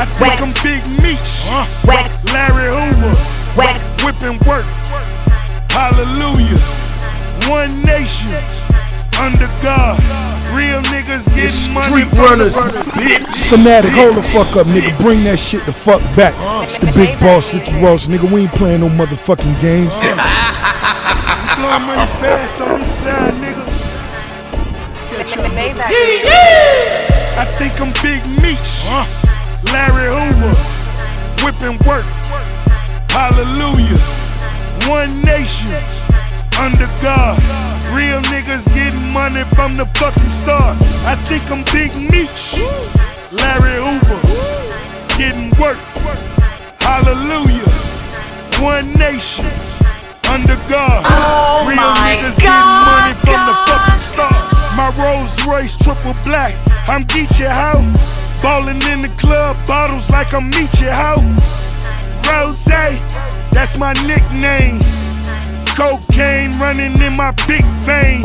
I think I'm Big Meech. Larry Hoover. Whipping work. Hallelujah. One nation. Under God. Real niggas getting money. Street runners, bitch. Fanatic, hold the fuck up, nigga. Bring that shit the fuck back. It's the big boss, Ricky Ross, nigga. We ain't playing no motherfucking games. Blowing money fast on this side, nigga. I think I'm Big Meech. Larry Hoover. Whipping work. Hallelujah. One nation. Under God. Real niggas getting money from the fucking start. I think I'm Big Meech. Larry Hoover. Getting work. Hallelujah. One nation. Under God. Oh Real niggas Triple black. I'm Geechee how? Ballin' in the club, bottles like I'm Meechee how? Rose, that's my nickname. Cocaine running in my big vein.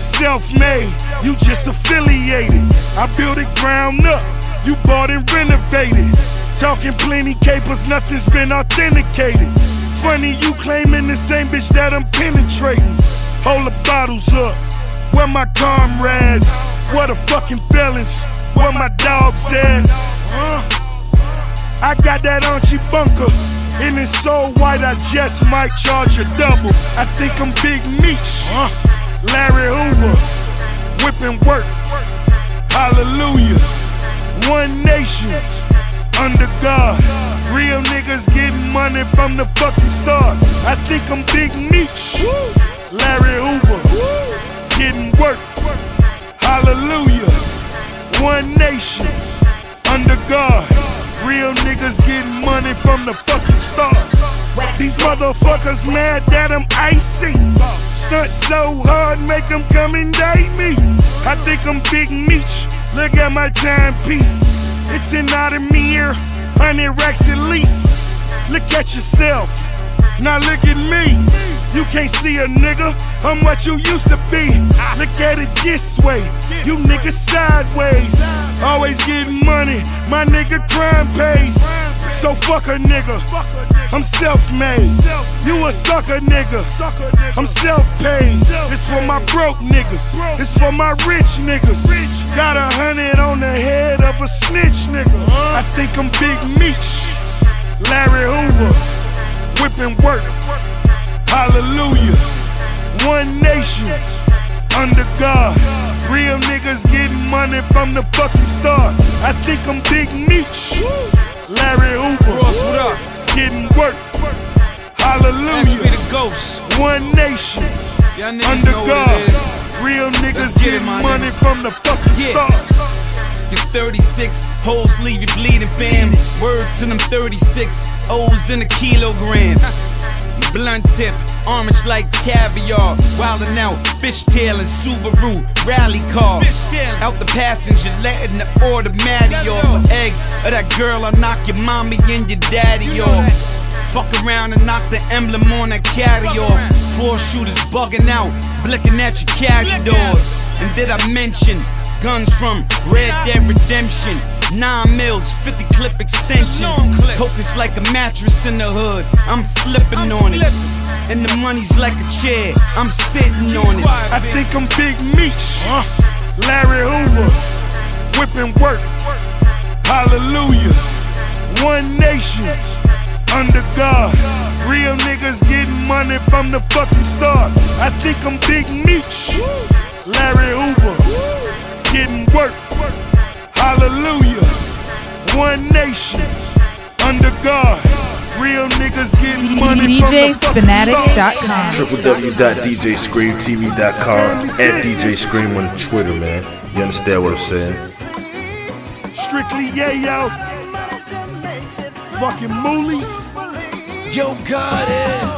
Self made, you just affiliated. I built it ground up, you bought and renovated. Talking plenty capers, nothing's been authenticated. Funny you claiming the same bitch that I'm penetrating. Hold the bottles up, where my comrades? What the fucking felons? Where my dogs at? Huh? I got that Archie bunker. And it's so white, I just might charge a double. I think I'm Big Meech. Uh. Larry Hoover. Whipping work. Hallelujah. One nation. Under God. Real niggas getting money from the fucking start. I think I'm Big Meech. Larry Hoover. Work. Hallelujah. One nation. Under God. Real niggas getting money from the fucking stars. These motherfuckers mad that I'm icy. Stunt so hard, make them come and date me. I think I'm Big Meech. Look at my timepiece. It's an Audemar, 100 racks at least. Look at yourself. Now look at me. Can't see a nigga. I'm what you used to be. Look at it this way. You niggas sideways. Always getting money. My nigga crime pays. So fuck a nigga. I'm self-made. You a sucker nigga. I'm self-paid. It's for my broke niggas. It's for my rich niggas. Got a hundred on the head of a snitch nigga. I think I'm Big Meech. Larry Hoover. Whipping work. Hallelujah. One nation. Under God. Real niggas getting money from the fucking start. I think I'm Big Meech. Larry Hoover. Ross, what up? Getting work. Hallelujah. the ghost. One nation. Under God. Real niggas get getting money nigga. from the fucking Yeah. start. Get 36 hoes leave you bleeding, fam. Word to them 36 O's in a kilogram. Blunt tip, orange like caviar. Wildin' out, fishtail and Subaru rally car. Out the passenger, letting the automatic off. An egg of that girl, I'll knock your mommy and your daddy off. Fuck around and knock the emblem on that caddy off. Four shooters bugging out, blicking at your caddy doors. And did I mention guns from Red Dead Redemption? Nine mils, 50 clip extensions. Coke is like a mattress in the hood. I'm flipping on it. And the money's like a chair. I'm sitting on it. I think I'm Big Meech. Larry Hoover. Whipping work. Hallelujah. One nation. Under God. Real niggas getting money from the fucking start. I think I'm Big Meech. Larry Hoover. Getting work. Hallelujah. One nation. Under God. Real niggas getting money from the. DJsfanatic.com. www.djscreamtv.com at DJ Scream on Twitter, man. You understand what I'm saying? Strictly yeah, yo. Fucking Mooly. Yo, got it.